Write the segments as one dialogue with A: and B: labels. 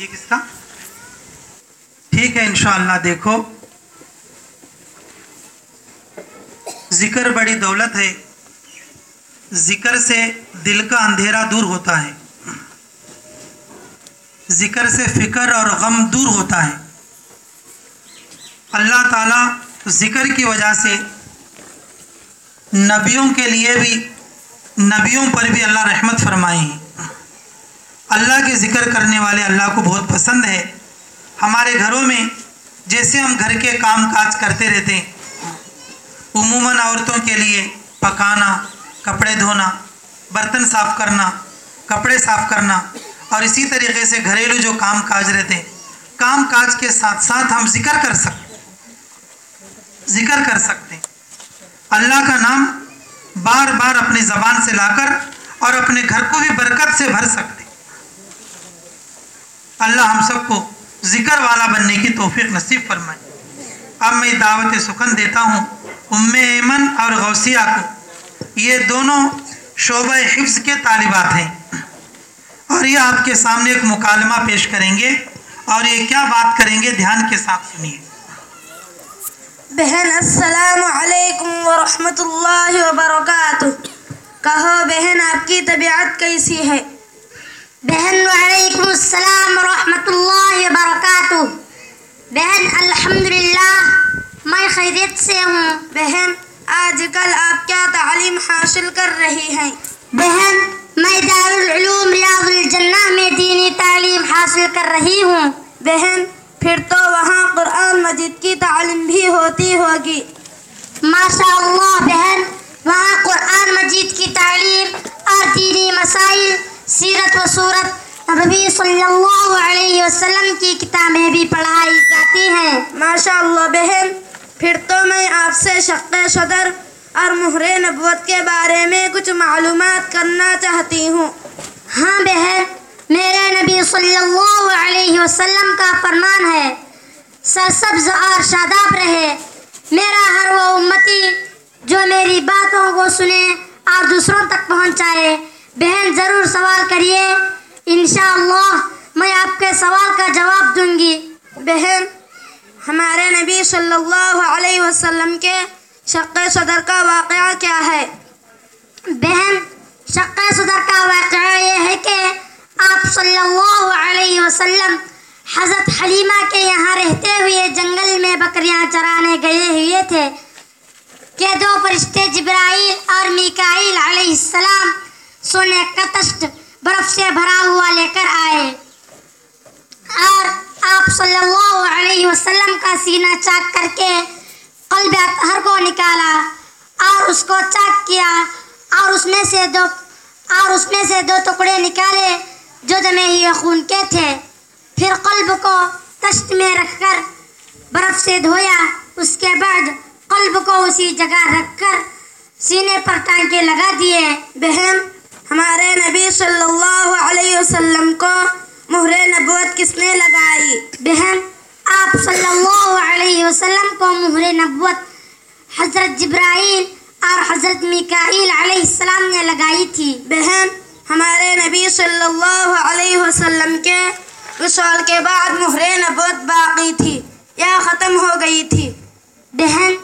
A: یہ کس کا؟ ٹھیک ہے، انشاءاللہ دیکھو۔ ذکر بڑی دولت ہے۔ ذکر سے دل کا اندھیرا دور ہوتا ہے۔ ذکر سے فکر اور غم دور ہوتا ہے۔ اللہ تعالیٰ ذکر کی وجہ سے نبیوں کے لیے بھی، نبیوں پر بھی اللہ رحمت فرمائے۔ ہیں اللہ کے ذکر کرنے والے اللہ کو بہت پسند ہے۔ ہمارے گھروں میں جیسے ہم گھر کے کام کاج کرتے رہتے ہیں، عموماً عورتوں کے لیے پکانا، کپڑے دھونا، برتن صاف کرنا، کپڑے صاف کرنا، اور اسی طریقے سے گھریلو جو کام کاج رہتے ہیں، کام کاج کے ساتھ ساتھ ہم ذکر کر سکتے ذکر کر سکتے ہیں۔ اللہ کا نام بار بار اپنی زبان سے لا کر اور اپنے گھر کو بھی برکت سے بھر سکتے اللہ ہم سب کو ذکر والا بننے کی توفیق نصیب فرمائے۔ اب میں دعوت سخن دیتا ہوں ام ایمن اور غوثیہ کو۔ یہ دونوں شعبہ حفظ کے طالبات ہیں۔ اور یہ آپ کے سامنے ایک مکالمہ پیش کریں گے اور یہ کیا بات کریں گے دھیان کے ساتھ سنیے۔
B: بہن، السلام علیکم ورحمۃ اللہ وبرکاتہ۔ کہو بہن، آپ کی طبیعت کیسی ہے؟
C: بہن، وعلیکم السلام ورحمۃ اللہ وبرکاتہ۔ بہن، الحمدللہ، میں خیریت سے ہوں۔
B: بہن، آج کل آپ کیا تعلیم حاصل کر رہی ہیں؟
C: بہن، میں دارالعلوم ریاض الجنہ میں دینی تعلیم حاصل کر رہی ہوں۔
B: بہن، پھر تو وہاں قرآن مجید کی تعلیم بھی ہوتی ہوگی۔
C: ماشاء اللہ بہن وہاں قرآن مجید کی تعلیم اور دینی مسائل سیرت و صورت نبی صلی اللہ علیہ وسلم کی کتابیں بھی پڑھائی جاتی ہیں۔
B: ماشاء اللہ بہن پھر تو میں آپ سے شق صدر اور مہر نبوت کے بارے میں کچھ معلومات کرنا چاہتی ہوں۔
C: ہاں بہن میرے نبی صلی اللہ علیہ وسلم کا فرمان ہے سرسبز اور شاداب رہے۔ میرا ہر وہ امتی جو میری باتوں کو سنے اور دوسروں تک پہنچائے۔ بہن ضرور سوال کریے۔ انشاءاللہ میں آپ کے سوال کا جواب دوں گی۔
B: بہن، ہمارے نبی صلی اللہ علیہ وسلم کے شق صدر کا واقعہ کیا ہے؟
C: بہن، شق صدر کا واقعہ یہ ہے کہ آپ صلی اللہ علیہ وسلم حضرت حلیمہ کے یہاں رہتے ہوئے جنگل میں بکریاں چرانے گئے ہوئے تھے کہ دو فرشتے جبرائیل اور میکائیل علیہ السلام سونے کا تشت برف سے بھرا ہوا لے کر آئے۔ اور آپ صلی اللہ علیہ وسلم کا سینہ چاک کر کے قلب اطہر کو نکالا اور اس کو چاک کیا اور اس میں سے دو اور اس میں سے دو ٹکڑے نکالے جو جمے ہوئے خون کے تھے۔ پھر قلب کو تشت میں رکھ کر برف سے دھویا۔ اس کے بعد قلب کو اسی جگہ رکھ کر سینے پر ٹانکے لگا دیے۔
B: بہن، ہمارے نبی صلی اللہ علیہ وسلم کو مہر نبوت کس نے لگائی؟
C: بہن، آپ صلی اللہ علیہ وسلم کو مہر نبوت حضرت جبرائیل اور حضرت میکائیل علیہ السلام نے لگائی تھی۔
B: بہن، ہمارے نبی صلی اللہ علیہ وسلم کے وصال کے بعد مہر نبوت باقی تھی، یا ختم ہو گئی تھی۔
C: بہن،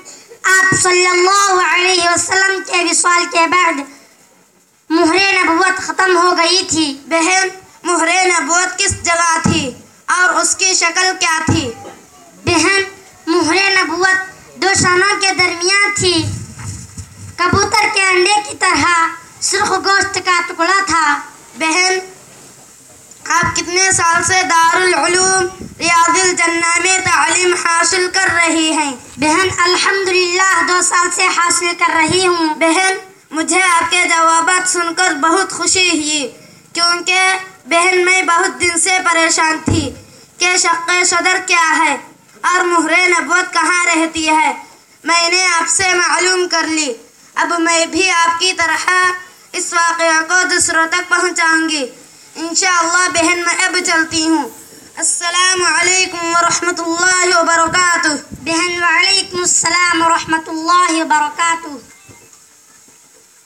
C: آپ صلی اللہ علیہ وسلم کے وصال کے بعد مہر نبوت ختم ہو گئی تھی۔
B: بہن مہر نبوت کس جگہ تھی اور اس کی شکل کیا تھی؟
C: بہن مہر نبوت دو شانوں کے درمیان تھی۔ کبوتر کے انڈے کی طرح سرخ گوشت کا ٹکڑا تھا۔
B: بہن، آپ کتنے سال سے دارالعلوم، ریاض الجنہ میں تعلیم حاصل کر رہی ہیں؟
C: بہن، الحمدللہ دو سال سے حاصل کر رہی ہوں۔
B: بہن، مجھے آپ کے جوابات سن کر بہت خوشی ہوئی، کیونکہ بہن میں بہت دن سے پریشان تھی کہ شق صدر کیا ہے اور مہر نبوت کہاں رہتی ہے۔ میں نے آپ سے معلوم کر لی۔ اب میں بھی آپ کی طرح اس واقعہ کو دوسروں تک پہنچاؤں گی۔ انشاءاللہ بہن میں اب چلتی ہوں۔ السلام علیکم ورحمۃ اللہ وبرکاتہ۔
C: بہن وعلیکم السلام ورحمۃ اللہ وبرکاتہ۔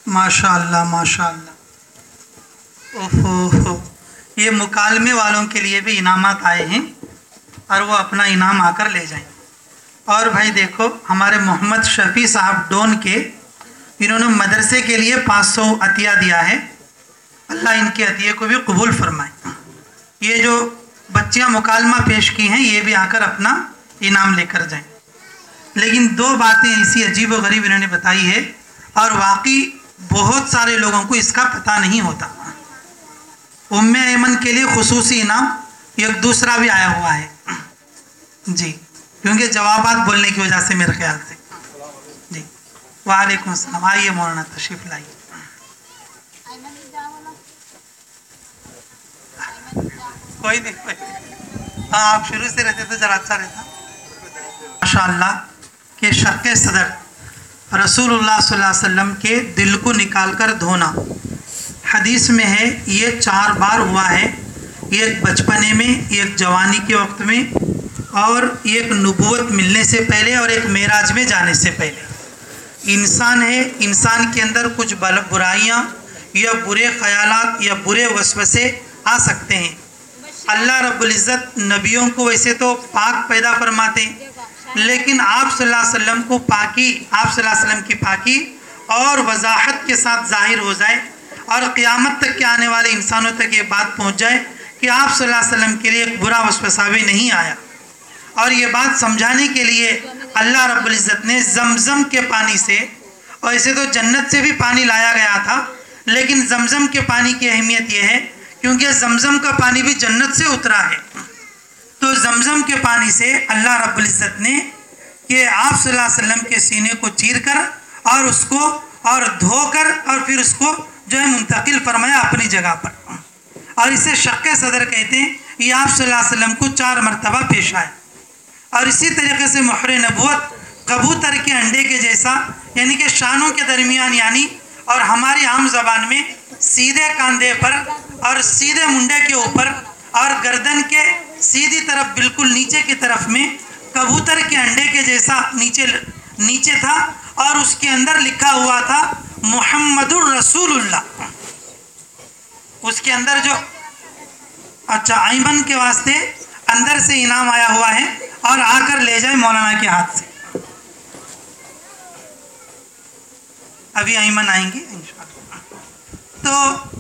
A: ماشاء اللہ ماشاء اللہ اوہو یہ مکالمے والوں کے لیے بھی انعامات آئے ہیں اور وہ اپنا انعام آ کر لے جائیں۔ اور بھائی دیکھو، ہمارے محمد شفیع صاحب ڈون کے انہوں نے مدرسے کے لیے پانچ سو عطیہ دیا ہے۔ اللہ ان کے عطیے کو بھی قبول فرمائے۔ یہ جو بچیاں مکالمہ پیش کی ہیں، یہ بھی آ کر اپنا انعام لے کر جائیں۔ لیکن دو باتیں ایسی عجیب و غریب انہوں نے بتائی ہے اور واقعی بہت سارے لوگوں کو اس کا پتہ نہیں ہوتا۔ ام ایمن کے لیے خصوصی انعام، ایک دوسرا بھی آیا ہوا ہے۔ جی کیونکہ جوابات بولنے کی وجہ سے میرے خیال سے۔ جی وعلیکم السلام۔ آئیے مولانا تشریف لائیے۔ کوئی نہیں کوئی نہیں۔ ہاں آپ شروع سے رہتے تو ذرا اچھا رہتا۔ ماشاء اللہ کہ شق صدر رسول اللہ صلی اللہ علیہ وسلم کے دل کو نکال کر دھونا۔ حدیث میں ہے، یہ چار بار ہوا ہے، ایک بچپنے میں، ایک جوانی کے وقت میں، اور ایک نبوت ملنے سے پہلے اور ایک معراج میں جانے سے پہلے۔ انسان ہے، انسان کے اندر کچھ برائیاں یا برے خیالات یا برے وسوسے آ سکتے ہیں۔ اللہ رب العزت نبیوں کو ویسے تو پاک پیدا فرماتے ہیں، لیکن آپ صلی اللہ علیہ وسلم کو پاکی، آپ صلی اللہ علیہ وسلم کی پاکی اور وضاحت کے ساتھ ظاہر ہو جائے اور قیامت تک کے آنے والے انسانوں تک یہ بات پہنچ جائے کہ آپ صلی اللہ علیہ وسلم کے لیے ایک برا وسوسہ بھی نہیں آیا۔ اور یہ بات سمجھانے کے لیے اللہ رب العزت نے زمزم کے پانی سے، اور اسے تو جنت سے بھی پانی لایا گیا تھا، لیکن زمزم کے پانی کی اہمیت یہ ہے، کیونکہ زمزم کا پانی بھی جنت سے اترا ہے۔ تو زمزم کے پانی سے اللہ رب العزت نے کہ آپ صلی اللہ علیہ وسلم کے سینے کو چیر کر، اور اس کو اور دھو کر، اور پھر اس کو جو ہے منتقل فرمایا اپنی جگہ پر۔ اور اسے شق صدر کہتے ہیں، یہ آپ صلی اللہ علیہ وسلم کو چار مرتبہ پیش آئے۔ اور اسی طریقے سے محر نبوت کبوتر کے انڈے کے جیسا یعنی کہ شانوں کے درمیان یعنی اور ہماری عام زبان میں سیدھے کاندھے پر اور سیدھے منڈے کے اوپر اور گردن کے سیدھی طرف، بالکل نیچے کی طرف میں کبوتر کے انڈے کے جیسا نیچے نیچے تھا اور اس کے اندر لکھا ہوا تھا محمد الرسول اللہ اس کے اندر جو اچھا ایمن کے واسطے اندر سے انعام آیا ہوا ہے اور آ کر لے جائے مولانا کے ہاتھ سے۔ ابھی ایمن آئیں گے تو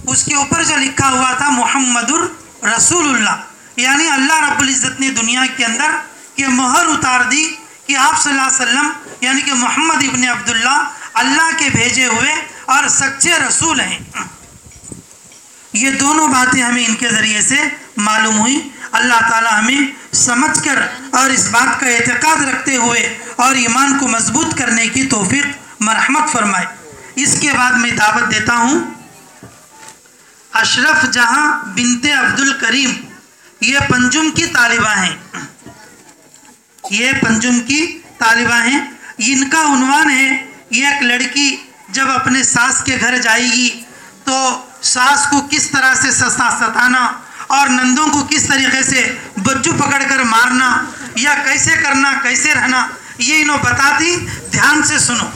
A: اس کے اوپر جو لکھا ہوا تھا محمد الرسول اللہ یعنی اللہ رب العزت نے دنیا کے اندر کہ مہر اتار دی کہ آپ صلی اللہ علیہ وسلم یعنی کہ محمد ابن عبداللہ اللہ کے بھیجے ہوئے اور سچے رسول ہیں۔ یہ دونوں باتیں ہمیں ان کے ذریعے سے معلوم ہوئی اللہ تعالی ہمیں سمجھ کر اور اس بات کا اعتقاد رکھتے ہوئے اور ایمان کو مضبوط کرنے کی توفیق مرحمت فرمائے۔ اس کے بعد میں دعوت دیتا ہوں۔ اشرف جہاں بنت عبد الکریم یہ پنجم کی طالبہ ہیں۔ یہ پنجم کی طالبہ ہیں۔ ان کا عنوان ہے ایک لڑکی جب اپنے ساس کے گھر جائے گی تو ساس کو کس طرح سے سستا ستانا اور نندوں کو کس طریقے سے بچو پکڑ کر مارنا یا کیسے کرنا، کیسے رہنا، یہ انہوں بتاتی، دھیان سے سنو۔